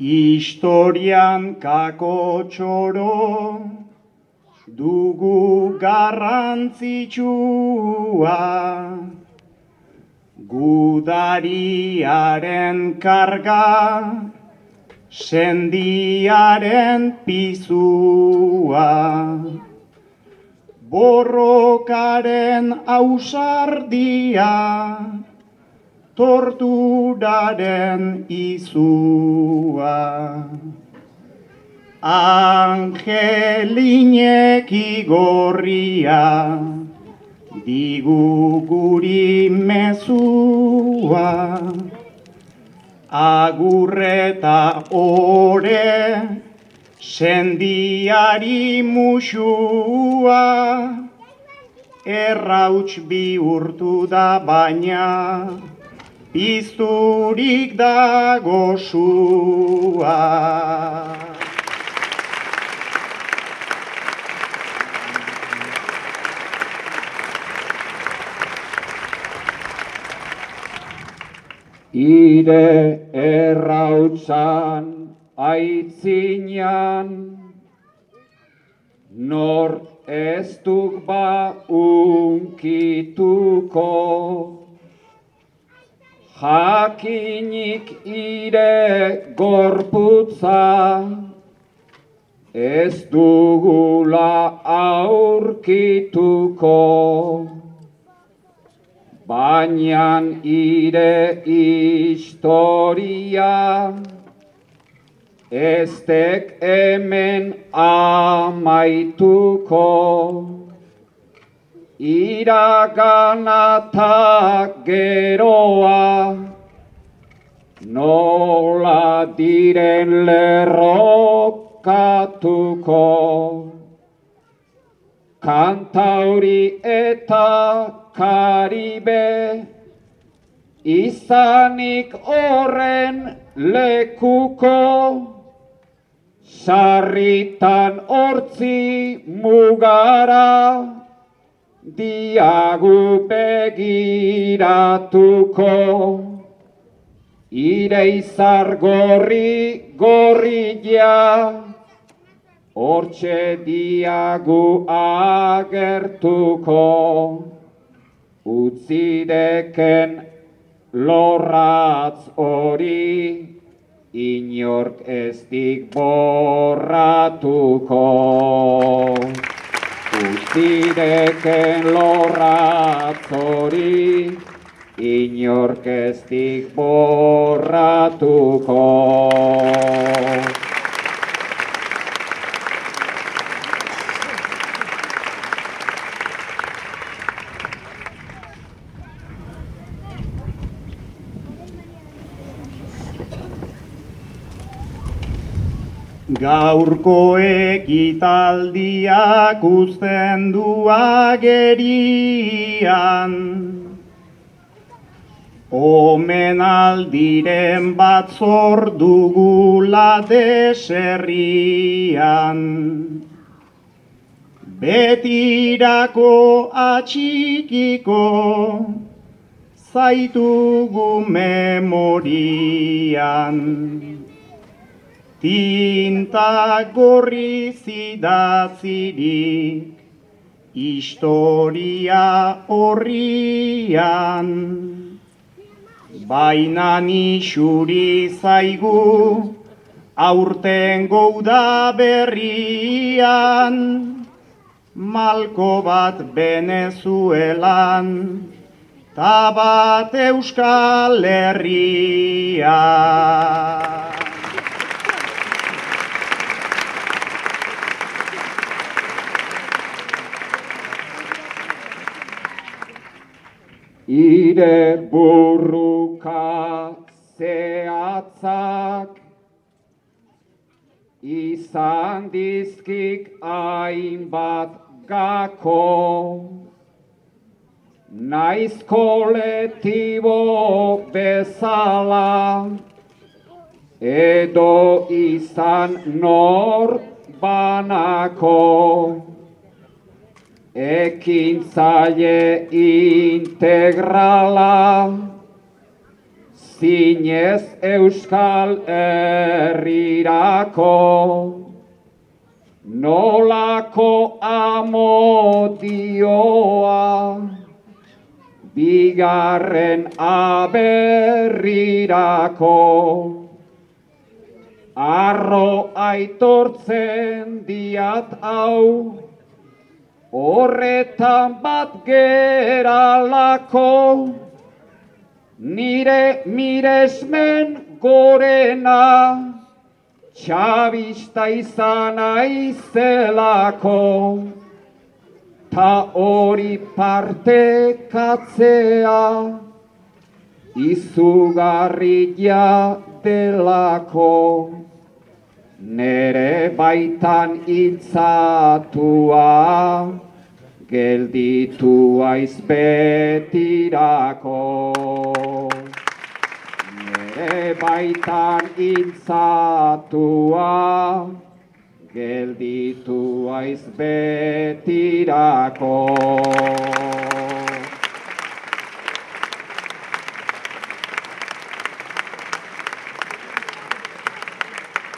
Historian kako txoro dugu garrantzitsua. Gudariaren karga sendiaren pizua. Borrokaren ausardia torturaren izua. Angelinek igorria, digu guri mezua, agurreta ore, sendiari musua, errauts bihurtu da baina, pizturik dago sua. Ire errautzan aitzinean, nor ez duk ba unkituko, jakinik ire gorputza, ez dugula aurkituko. Baina ire historia, ez tek hemen amaituko. Iragana geroa, nola diren lerrokatuko. Kantauri eta karibe, izanik horren lekuko, sarritan hortzi mugara, diagu begiratuko. Ire izar gorri gorria, hortxe diagu agertuko. Utzideken lorratz hori, inork ez dik borratuko. Utzideken lorratz hori, inork ez dik borratuko. Gaurko ekitaldiak uzten du agerian. Omen aldiren bat zordugula deserrian. Betirako atxikiko zaitugu memorian Tinta gorri zidatzirik historia horrian. Baina nixuri zaigu aurten gouda berrian. Malko bat Venezuelan, ta bat Euskal Herrian. Ire burruka zehatzak, izan dizkik hainbat gako, naiz koletibo bezala, edo izan nor banako ekintzaile integrala, zinez euskal herrirako. Nolako amodioa, bigarren aberrirako. Arro aitortzen diat hau, horretan bat geralako, nire miresmen gorena, txabista izan aizelako, ta hori partekatzea, izugarria delako. Nere baitan intzatua, gelditu aiz betirako. Nere baitan intzatua, gelditu aiz betirako.